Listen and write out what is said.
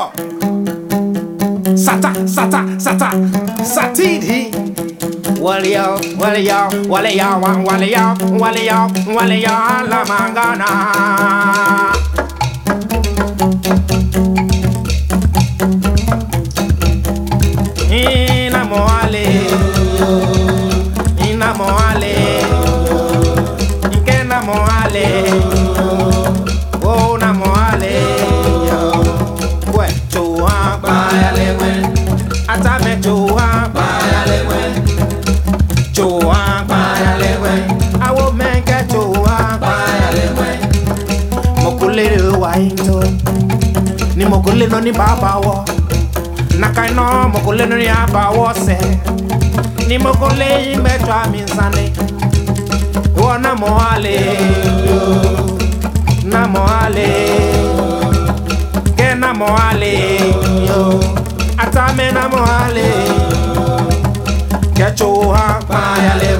Sata, Sata, Sata, Sata, Satidi. Walio, walio, walio, walio, walio, walio, la mangana. Ina moale, ina moale, ina moale. atame joa para lewe joa para lewe awo menke joa para lewe mokulere wa into ni mokule no ni baba wo nakai no mokule no ni aba wo se ni mokule imbe twa minsane wona moale na moale ke na moale yo, yo. Na moale ke chua Baya le wen,